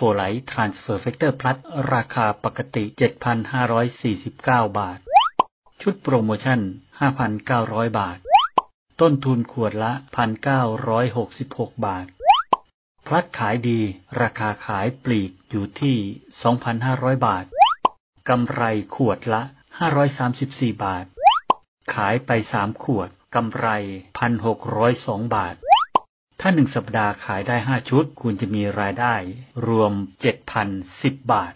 4 Light Transfer Factor Plus ราคาปกติ 7,549 บาท ชุดโปรโมชั่น 5,900 บาท ต้นทุนขวดละ 1,966 บาท พลัดขายดี ราคาขายปลีกอยู่ที่ 2,500 บาท กำไรขวดละ 534 บาท ขายไป 3 ขวด กำไร 1,602 บาท ถ้าหนึ่งสัปดาห์ขายได้ห้าชุด คุณจะมีรายได้ รวมเจ็ดพันสิบบาท